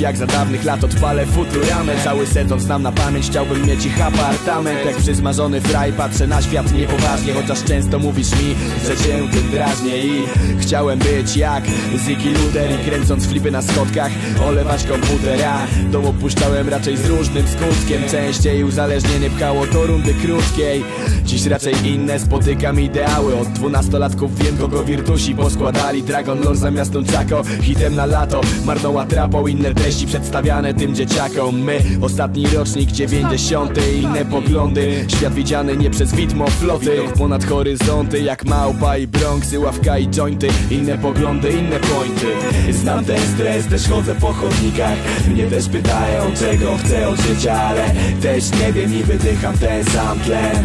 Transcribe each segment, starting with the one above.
Jak za dawnych lat odpalę futuramę. Cały sezon znam na pamięć, chciałbym mieć ich apartament. Jak przysmażony fraj patrzę na świat niepoważnie Chociaż często mówisz mi, że cię tym drażnię. I chciałem być jak Ziggy Luder I kręcąc flipy na schodkach olewać komputer Ja dom opuszczałem raczej z różnym skutkiem. Częściej uzależnienie pchało do rundy krótkiej. Dziś raczej inne spotykam ideały. Od dwunastolatków wiem kogo wirtusi poskładali. Dragon Lord zamiast Nunchako Hitem na lato, marną atrapą Inne treści przedstawiane tym dzieciakom. My, ostatni rocznik 90 Inne poglądy, świat widziany nie przez widmo floty. Ponad horyzonty jak małpa i bronksy Ławka i jointy, inne poglądy, inne pointy. Znam ten stres, też chodzę po chodnikach. Mnie też pytają czego chcę od życia Ale też nie wiem i wydycham ten sam tlen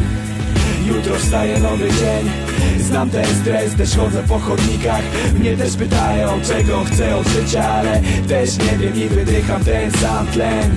Jutro wstaje nowy dzień. Znam ten stres, też chodzę po chodnikach. Mnie też pytają czego chcę od życia Ale też nie wiem i wydycham ten sam tlen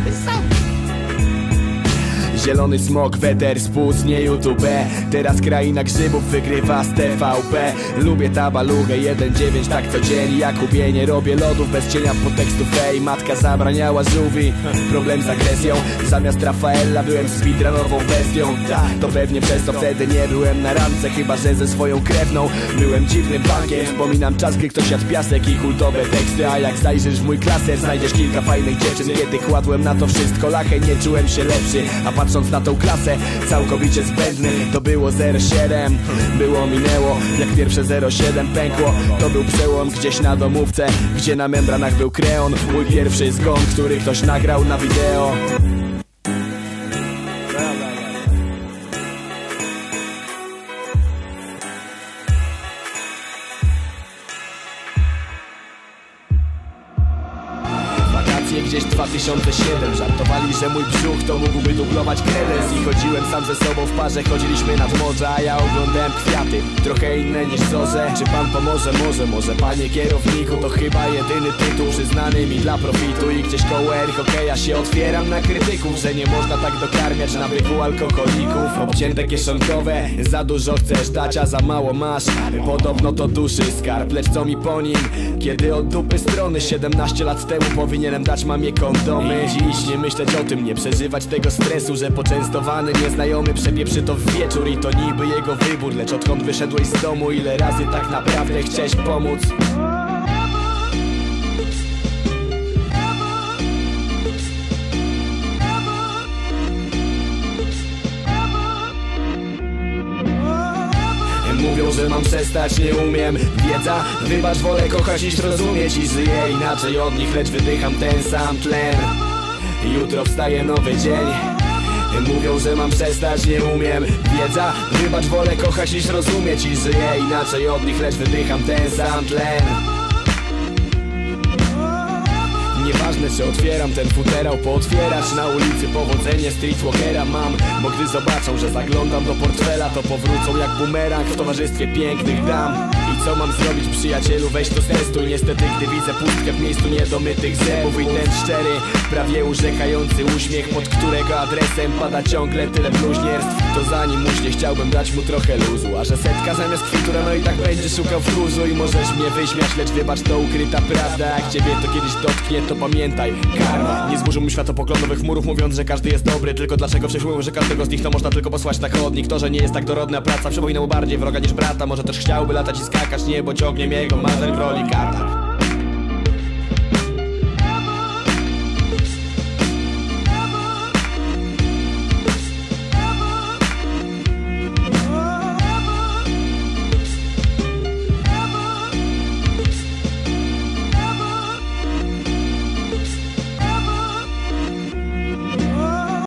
Zielony smok, weter, spust, nie YouTube. Teraz kraina grzybów wygrywa z TVP Lubię tabalugę 1.9 tak co dzień. Jakubie nie robię lodów bez cienia podtekstów Ej, matka zabraniała żółwi Problem z agresją. Zamiast Rafaela byłem speedrunową bestią. To pewnie przez to wtedy nie byłem na randce Chyba, że ze swoją krewną. Byłem dziwnym bankiem Wspominam czas, gdy ktoś jadł piasek i kultowe teksty. A jak zajrzysz w mój klaser Znajdziesz kilka fajnych dziewczyn. Kiedy kładłem na to wszystko lachę Nie czułem się lepszy. A patrząc na tą klasę Całkowicie zbędny. To było 07 Było minęło Jak pierwsze 07 pękło. To był przełom gdzieś na domówce Gdzie na membranach był kreon. Mój pierwszy zgon, który ktoś nagrał na wideo gdzieś 2007 Żartowali, że mój brzuch to mógłby dublować kredens I chodziłem sam ze sobą w parze, chodziliśmy nad morze A ja oglądałem kwiaty, trochę inne niż zorze Czy pan pomoże? Może, może panie kierowniku To chyba jedyny tytuł przyznany mi dla profitu. I gdzieś koło air hokeja się otwieram na krytyków Że nie można tak dokarmiać nawyku alkoholików. Obcięte kieszonkowe, za dużo chcesz dać, a za mało masz. Podobno to duszy skarb, lecz co mi po nim? Kiedy od dupy strony 17 lat temu powinienem dać mamie kondomy Dziś nie myśleć o tym, nie przeżywać tego stresu Że poczęstowany nieznajomy przepieprzy to w wieczór I to niby jego wybór, lecz odkąd wyszedłeś z domu Ile razy tak naprawdę chciałeś pomóc? Mam przestać, nie umiem. Wiedza, wybacz, wolę kochać niż rozumieć I żyję inaczej od nich, lecz wydycham ten sam tlen. Jutro wstaje nowy dzień. Mówią, że mam przestać, nie umiem. Wiedza, wybacz, wolę kochać niż rozumieć I żyję inaczej od nich, lecz wydycham ten sam tlen Nieważne czy otwieram ten futerał Pootwierać na ulicy powodzenie streetwalkera mam. Bo gdy zobaczą, że zaglądam do portfela To powrócą jak bumerang w towarzystwie pięknych dam co mam zrobić przyjacielu, weź to testuj. Niestety gdy widzę pustkę w miejscu niedomytych zębów I ten szczery, prawie urzekający uśmiech Pod którego adresem pada ciągle tyle bluźnierstw. To zanim uśnie chciałbym dać mu trochę luzu. A że setka zamiast kwitura no i tak będzie szukał wkurzu I możesz mnie wyśmiać, lecz wybacz to ukryta prawda. Jak ciebie to kiedyś dotknie to pamiętaj Karma. Nie zburzył mi światopoglądowych murów mówiąc, że każdy jest dobry. Tylko dlaczego wciąż mówią, że każdego z nich to można tylko posłać na chodnik? To, że nie jest tak dorodna praca przypomina mu bardziej wroga niż brata. Może też chciałby latać i skakać niebo ciągnie jego marzeń w roli kata